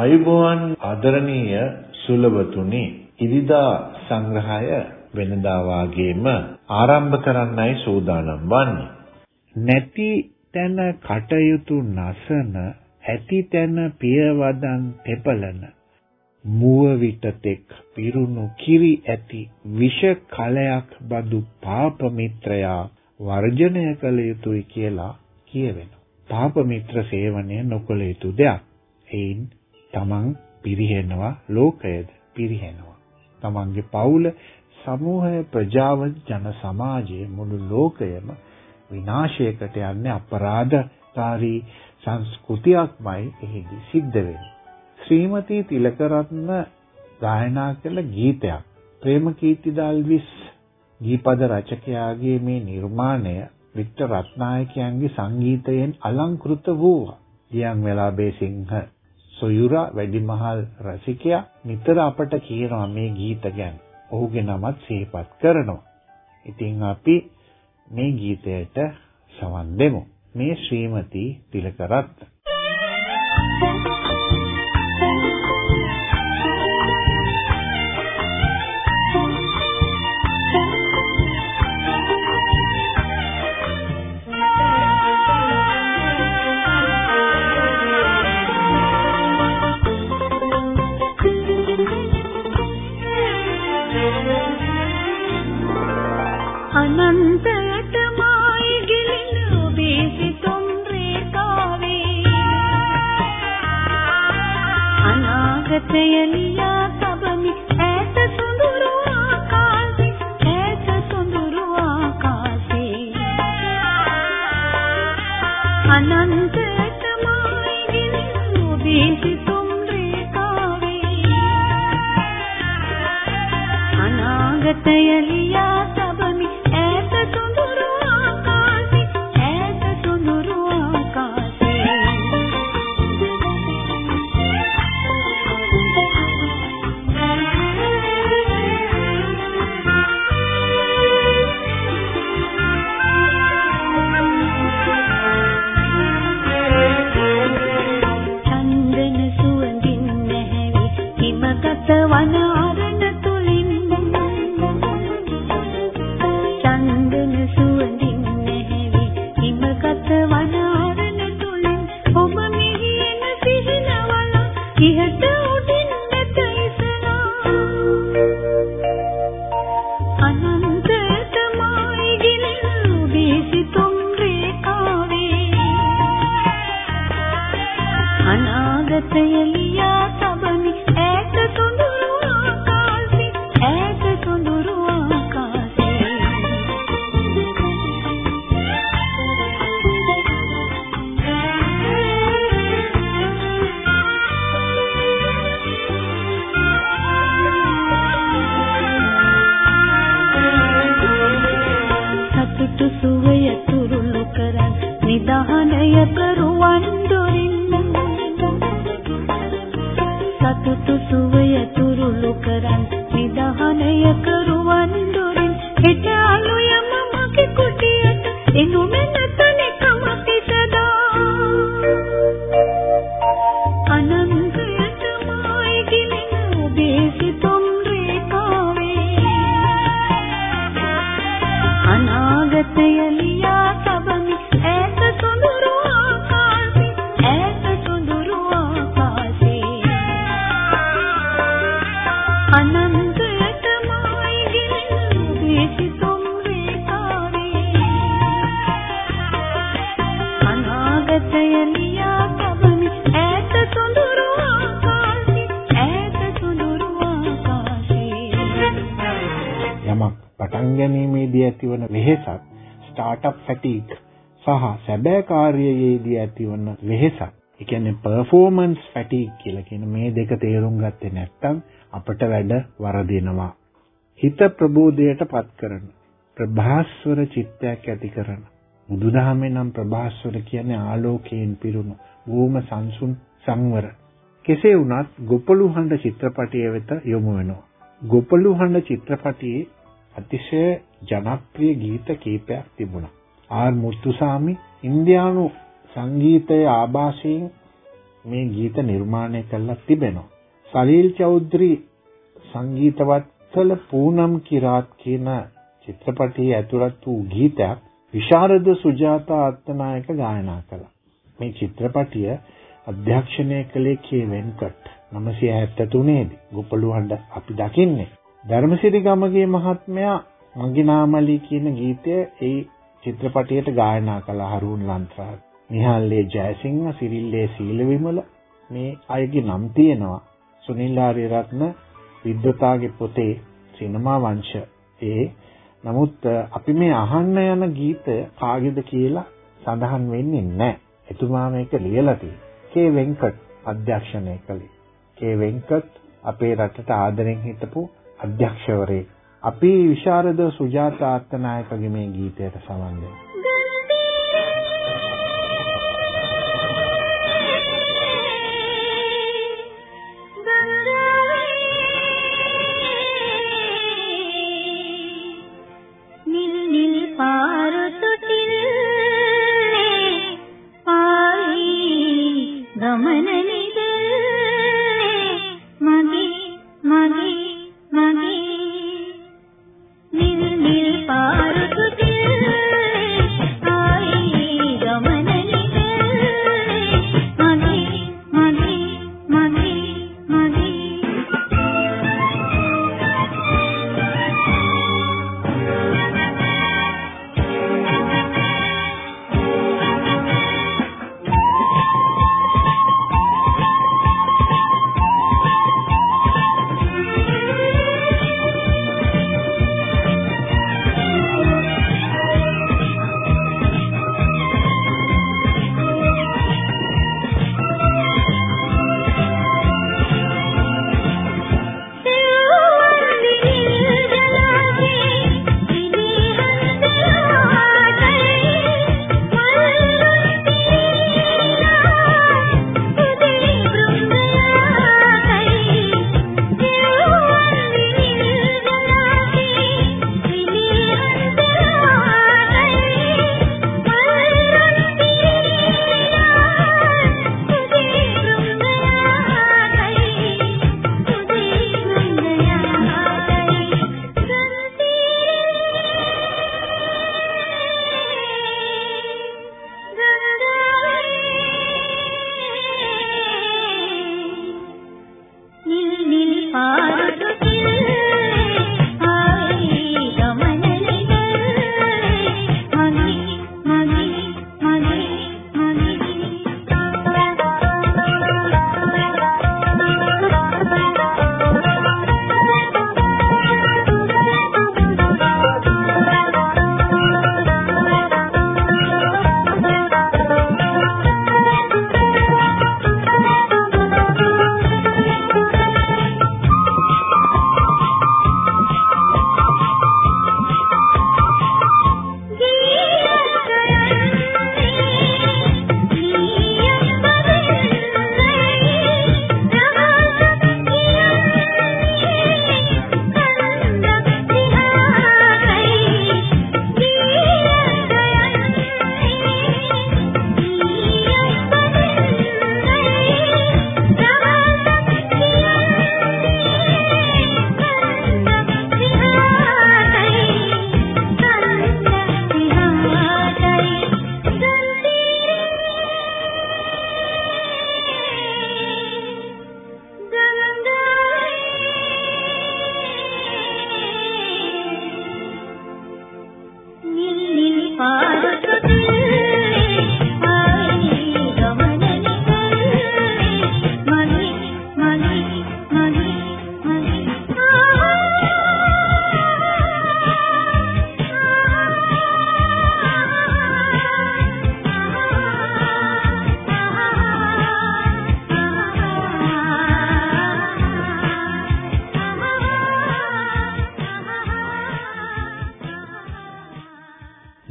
අයුබෝවන් ආදරණීය සුලභතුනි ඉරිදා සංග්‍රහය වෙනදා වාගේම ආරම්භ කරන්නයි සූදානම් වන්නේ. නැති තැන කටයුතු නසන ඇති තැන පියවදන් තෙපලන මුව විටතෙක් පිරුණු කිරි ඇති විෂ කලයක් බඳු පාප මිත්‍රයා වර්ජනය කළ යුතුයි කියලා කියවෙනවා. පාප මිත්‍ර සේවනය නොකළ යුතු දෙයක්. එයින් තමන් පිරිහෙනවා ලෝකයද පිරිහෙනවා. තමන්ගේ පවුල සමූහය ප්‍රජාව ජන සමාජය මුළු ලෝකයම විනාශයකට යන්නේ අපරාධකාරී සංස්කෘතියක්මයි එහිදී සිද්ධ වෙන්නේ. ශ්‍රීමති තිලකරත්න ගායනා කළ ගීතයක් ප්‍රේමකීර්ති දල්විස් ගීපද රචකයාගේ මේ නිර්මාණය වික්ටර් රත්නායකයන්ගේ සංගීතයෙන් අලංකෘත වූවා. ගියන් වෙලා බේසිංහ සොයුරා වැඩිමහල් රසිකයා නිතර අපට කියනවා මේ ගීත ගැන. ඔහුගේ නමත් සිහිපත් කරනවා. ඉතින් අපි මේ ගීතයට සවන් දෙමු. මේ ශ්‍රීමති තිලකරත්න සංගතය ලියා දරුවය තුරුළු කරන් නිදහනය කරුවන් දොරින් හෙට අලුයම මගේ කුටියට එනු මෙන්නත ඇතිවන වෙහෙසත් ස්ටාර්ට්අප් ෆැටිග් සහ සැබෑ කාර්යයේදී ඇතිවන වෙහෙසත් ඒ කියන්නේ performance fatigue කියලා කියන මේ දෙක තේරුම් ගත්තේ නැත්නම් අපට වැඩ වරදිනවා. හිත ප්‍රබෝධයට පත් කරන ප්‍රභාස්වර චිත්තයක් ඇති කරන බුදුදහමේ නම් ප්‍රභාස්වර කියන්නේ ආලෝකයෙන් පිරුණු බොහොම සංසුන් සංවර කෙසේ වුණත් ගොපළු හඬ චිත්‍රපටය වෙත යොමු වෙනවා. ගොපළු හඬ චිත්‍රපටයේ අතිශය ජනප්‍රිය ගීත කීපයක් තිබුණා. ආර් මුත්තුසාමි ඉන්දියානු සංගීතයේ ආభాෂයෙන් මේ ගීත නිර්මාණය කරලා තිබෙනවා. සලීල් චෞධරි සංගීතවත්සල පූනම් කිරාත් කියන චිත්‍රපටයේ ඇතුළත් වූ ගීතයක් විශාරද සුජාතා අත්තනායක ගායනා කළා. මේ චිත්‍රපටිය අධ්‍යක්ෂණය කළේ කේ වෙන්කට් 973 දී. ගොපළුහඬ අපි දකින්නේ. ධර්මසිරි ගමගේ මහත්මයා මගිනාමලි කියන ගීතය ඒ චිත්‍රපටියට ගායනා කළ හරුන් ලන්ත්‍රා. නිහාල්ලේ ජයසිංහ, සිරිල්ලේ සීලවිමල මේ අයගේ නම් තියෙනවා. සුනිල් ආරියරත්න විද්වතාගේ පොතේ සිනමා වංශ ඒ නමුත් අපි මේ අහන්න යන ගීත කාගේද කියලා සඳහන් වෙන්නේ නැහැ. එතුමා මේක ලියලා තියෙනවා. කේ වෙන්කට් අධ්‍යක්ෂණය කළේ. කේ වෙන්කට් අපේ රටට ආදරෙන් හිටපු අධ්‍යක්ෂවරයෙක්. අපි විශාරද සුජාතා අත්තනායකගේ මේ ගීතයට සමන් දෙනවා.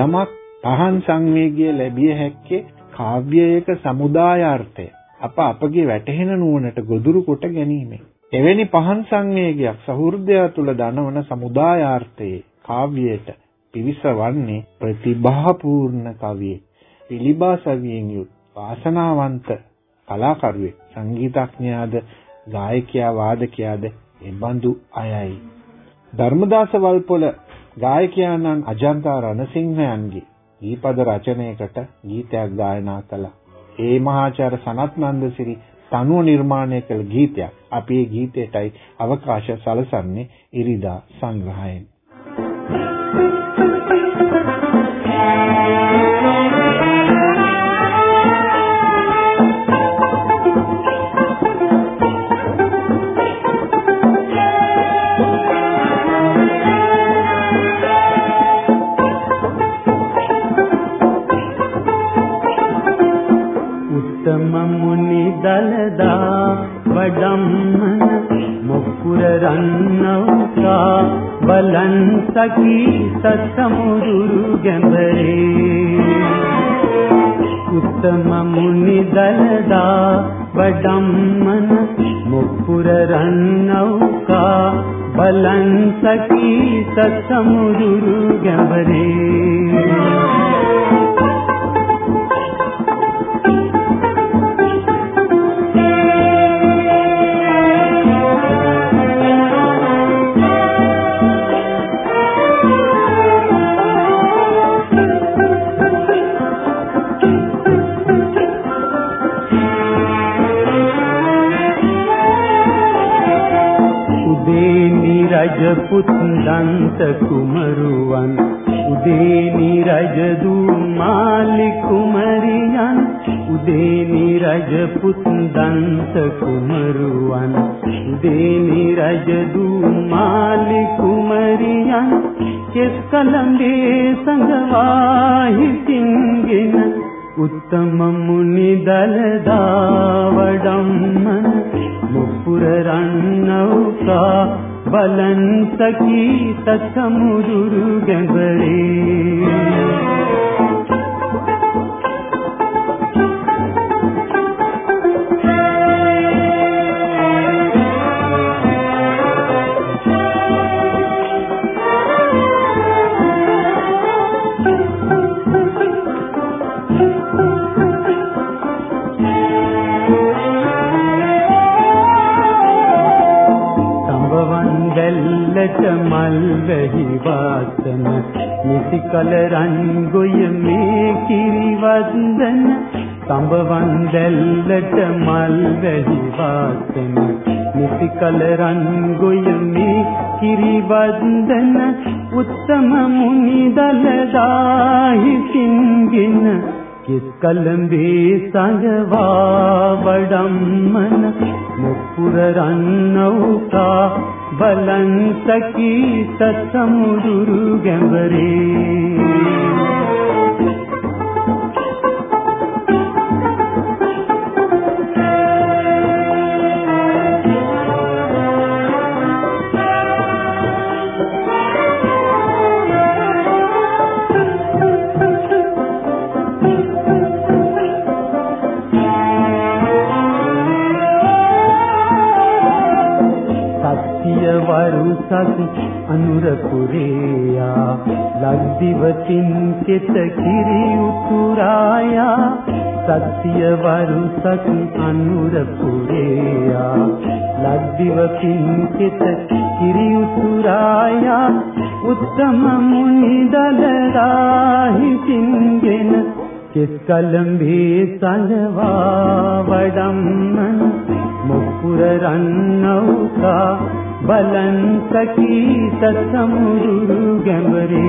යමක් පහන් සංවේගය ලැබිය හැක්කේ කාව්‍යයක සමුදායාර්ථය අප අපගේ වැටහෙන නුවණට ගොදුරු කොට ගැනීමෙන්. එවැනි පහන් සංවේගයක් සහෘදය තුල දනවන සමුදායාර්ථයේ කාව්‍යයට පිවිසවන්නේ ප්‍රතිභාපූර්ණ කවියෙක්. පිළිබා සවියෙන් යුත් වාසනාවන්ත කලාකරුවෙක් සංගීතඥයාද ගායකයා වාදකයාද එබඳු අයයි ධර්මදාස වල්පොල ගායකයාණන් අජන්තා රණසිංහයන්ගේ ගීපද රචනයකට ගීතයක් ගායනා කළා. ඒ මහාචාර්ය සනත් නන්දසිරි තනුව නිර්මාණය කළ ගීතයක්. අපි මේ ගීතයටයි අවකාශ සලසන්නේ ඉරිදා සංග්‍රහයෙන්. බලන් සකී සත්සමුදුරු ගැඹරේ. උත්තම මුනි දලදා වඩම්මන මුප්පුර රන්නෞකා. බලන් සකී සත්සමුදුරු ගැඹරේ. රජපුත් දන්ත කුමරුවන් උදේනි රජදු මාලි කුමරියන් උදේනි රජපුත් දන්ත කුමරුවන් උදේනි රජදු මාලි කුමරියන් කෙස් කලඹේ සංගවාහි සිංගෙන උත්තම මුනි දලදා වඩම්මන මුපුර රන්නවුකා බලන් සකී සසමුදුරු ගැඹරේ. කල රන්ගොය මේ කිරි වන්දන සම්බවන් දැල්ලට මල් වැහි වාසන. නිසි කල රන්ගොය මේ කිරි වන්දන උත්තම මුනි දලදාහි සින්ගෙන කිස් කලඹේ සංගවා වඩම්මන මුප්පුර රන්නවුකා බලන් සකී සසමුදුරු ගැඹරේ. අනුරපුරේයා ලක්දිවතින් කෙත කිරි උතුරායා සත්‍ය වරුසක් අනුරපුරේයා ලක්දිවතින් කෙත කිරි උතුරායා උත්තම මුනි දලරාහි සින්ගෙන කෙස් කලම්බේ සලවා වඩම්මන මුපුර රන්නවුකා බලන් සකී සසමුදුරු ගැඹරේ.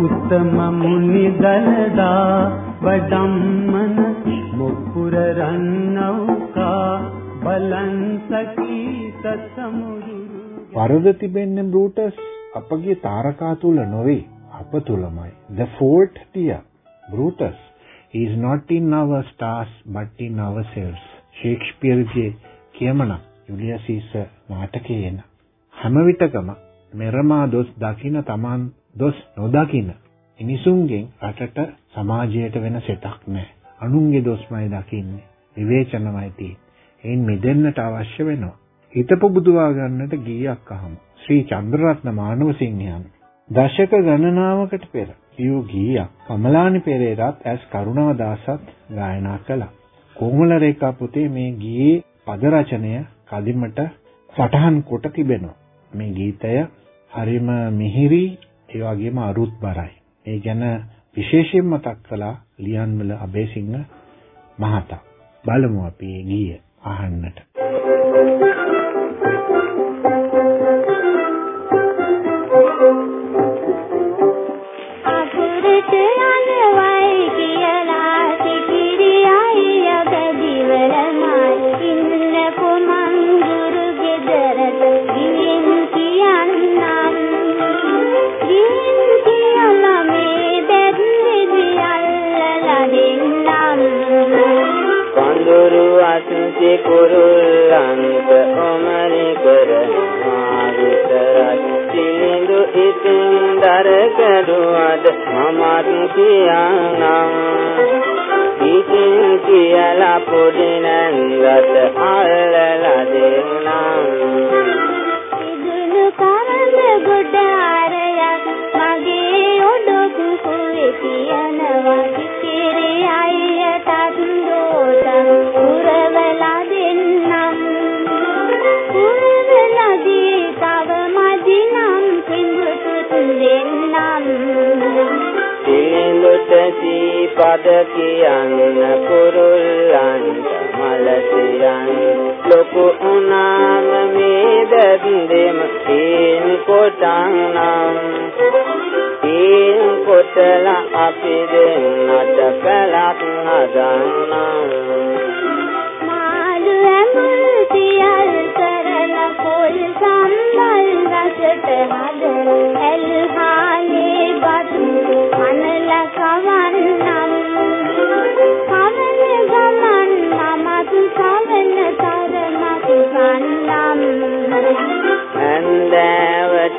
උත්තම මුනි දලදා වඩම්මන මුපුර රන්නවුකා බලන් සකී සසමුදුරු වරද තිබෙන්නේ බ්‍රූටස් අපගේ තාරකා තුල නොවේ. අප තුලමයි. The fault dear brutus is not in our stars but in ourselves ෂේක්ස්පියර්ගේ කියමනක්. යුලියස් සීසර් නාටකයේ එන හැම විටකම මෙරමා දොස් දකින තමන් දොස් නොදකින මිනිසුන්ගෙන් රටට සමාජයට වෙන සෙතක් නැහැ. අනුන්ගේ දොස්මයි දකින්නේ. විවේචනමයි තියෙන්නේ. එයින් මිදෙන්නට අවශ්‍ය වෙනවා. හිත පුබුදුවා ගන්නට ගීයක් අහමු. ශ්‍රී චන්ද්‍රරත්න මානවසිංහයන් දශක ගණනාවකට පෙර ලියූ ගීයක් කමලානි පෙරේරාත් ඇස් කරුණාදාසත් ගායනා කළා. කොමල රේඛා පුතේ මේ ගීයේ පද රචනය කදිමට සටහන් කොට තිබෙනවා. මේ ගීතය හරිම මිහිරි ඒ වගේම අරුත් බරයි. ඒ ගැන විශේෂයෙන් මතක් කළා ලියන්වල අබේසිංහ මහතා. බලමු අපි මේ ගීය අහන්නට. කුරුල්ලන්ත ඔමරි කරනවා විතරයි සිනිඳු ඉතින් දර කැඩුවද මමත් කියන්නම් ඉතින් කියලා පොඩි නැන්දට අල්ලලා දෙන්නම්. ඉදුණු කරඳ ගොඩ ආරයක් මගේ ඔඩොක් කුවේ තියනවා කිරි අයියටත් සීපද කියන්න කුරුල්ලන්ට මල සියන්. ලොකු උනාම මේ දැද්දෙම තීන් කොටන්නම් තීන් කොටලා අපි දෙන්නට කලක් හදන්නම්. මාළු ඇඹුල් සියල් කරලා පොල් සම්බල් රසට හදන ඇල්හාලේ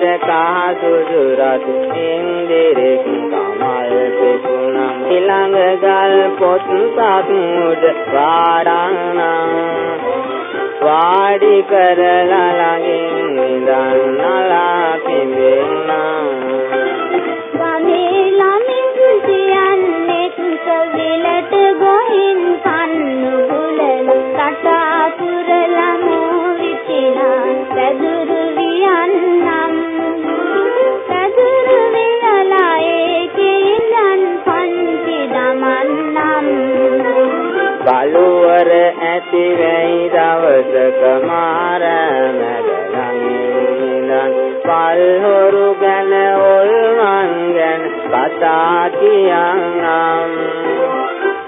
ඇන්දෑවට කහසුදු රතු ඉන්දිරෙක් කමල් පිපුණම් ඊළඟ ගල් පොත් සත් මුඩ වාඩන්නම් වාඩි කරලා ළඟින් ඉඳන්නලා කතා කියන්නම්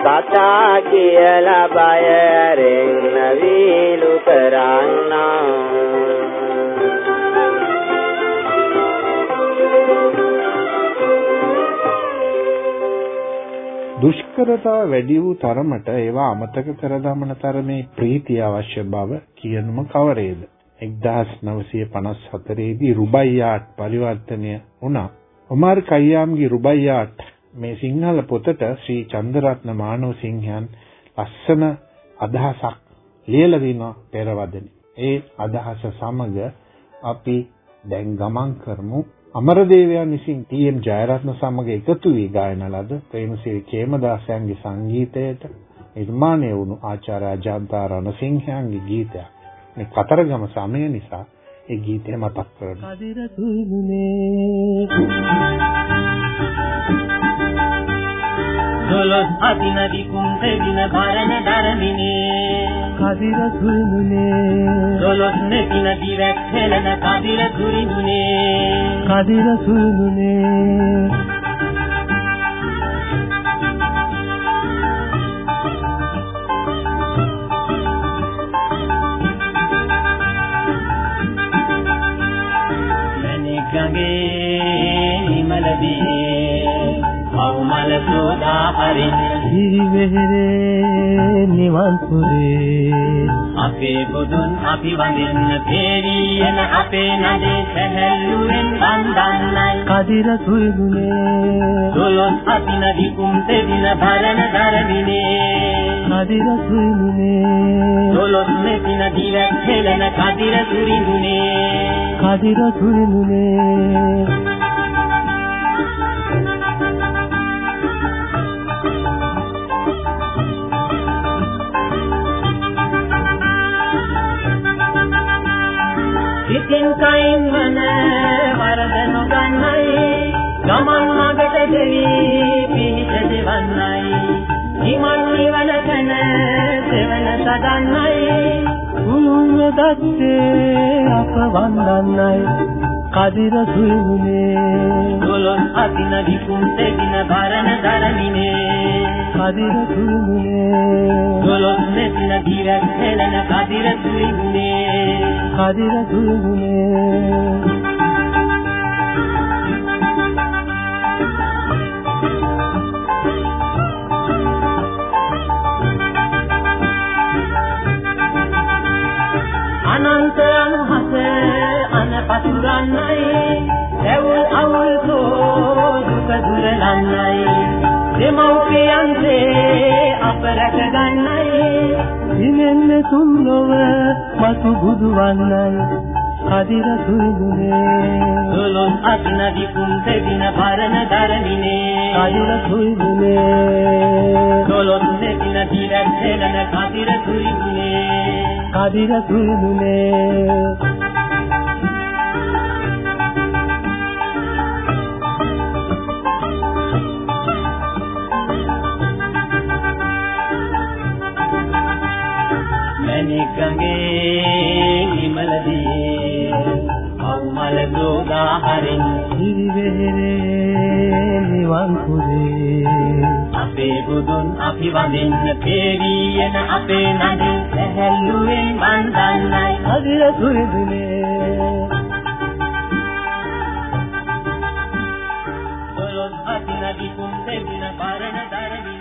කතා කියලා බය ඇරෙන්න වීලු කරන්නම්. දුෂ්කරතා වැඩි වූ තරමට ඒවා අමතක කර දමන තරමේ ප්‍රීතිය අවශ්‍ය බව කියනුම කවරේද? 1954 දී රුබයියාට් පරිවර්තනය වුණා. ඔමාර් කයියාම්ගේ රුබයියාට් මේ සිංහල පොතට ශ්‍රී චන්දරත්න මානවසිංහයන් ලස්සන අදහසක් ලියලා දිනවා පෙරවදනේ ඒ අදහස සමග අපි දැන් ගමන් කරමු අමරදේවයන් විසින් ටී.එම්. ජයරත්න සමග එකතු වී ගායන ලද ප්‍රේමසිරි කේමදාසයන්ගේ සංගීතයට නිර්මාණය වුණු ආචාර්ය අජන්තා රණසිංහයන්ගේ ගීතයක්. මේ කතරගම සමය නිසා ඒ ගීතය මතක් කරනවා. කදිර තුමුනේ දොළොස් අදින විකුම් දෙවින භරණ ධර්මිනේ කදිර තුමුනේ දොළොස් නෙතින දිවක් හෙලන කදිර තුරිනුනේ කදිර තුමුනේ මැණික් ගඟේ නිමලදී අවුම මව්මල සෝදා හරින්න හිරිවෙහෙරේ නිවන් පුරේ. අපේ බුදුන් අපි වඳින්න තේරියන අපේ නදේ සැහැල්ලුවෙන් වන්දන්නයි. කදිර සුයිදුනේ දොළොස් අතින විකුම් තෙදින භරණ දරමිනේ. කදිර සුයිදුනේ දොළොස් මෙතින දිවක් හෙලන කදිර සුරිඳුනේ. කදිර සුරිඳුනේ සිතින් කයින් වන වරද නොගන්නයි ගමන් මගට දෙවි පිහිට දෙවන්නයි. නිමන් නිවන කන සෙවන සදන්නයි. උනුන් දත්තේ අප වන්දන්නයි. කදිර සුළුනේ දොළොස් අතින විකුම් තෙදින භරණ දරමිනේ කදිර සුළුනේ දොළොස් මෙතින දිරක් හෙලන කදිර සුළුනේ කදිර සුළුනේ පතුරන්නයි දැවුල් අවුල් කෝ දුක දුරලන්නයි දෙමව්පියන්සේ අප රැක ගන්නයි. දිනෙන්න තුන් ලොව මතු බුදු වන්නයි. කදිර සුළුනේ දොළොස් අතින විකුම් දෙදින පරණ දරමිනේ. කදිර සුළුනේ දොළොස් දෙදින දිරක් හෙලන කදිර සුළුනේ කදිර සුළුනේ ගඟේ හිමලදී අවමල දෝගා හරින් හිරිවෙහෙරේ නිවන් පුරේ අපේ බුදුන් අපි වඳින්න පෙරියන අපේ නඩ සැහැල්ලුවෙන් වන්දන්නයි. අදිර සුරිදුනේ දොළොස් අතින විකුම් දෙවින පරණ දරවිනේ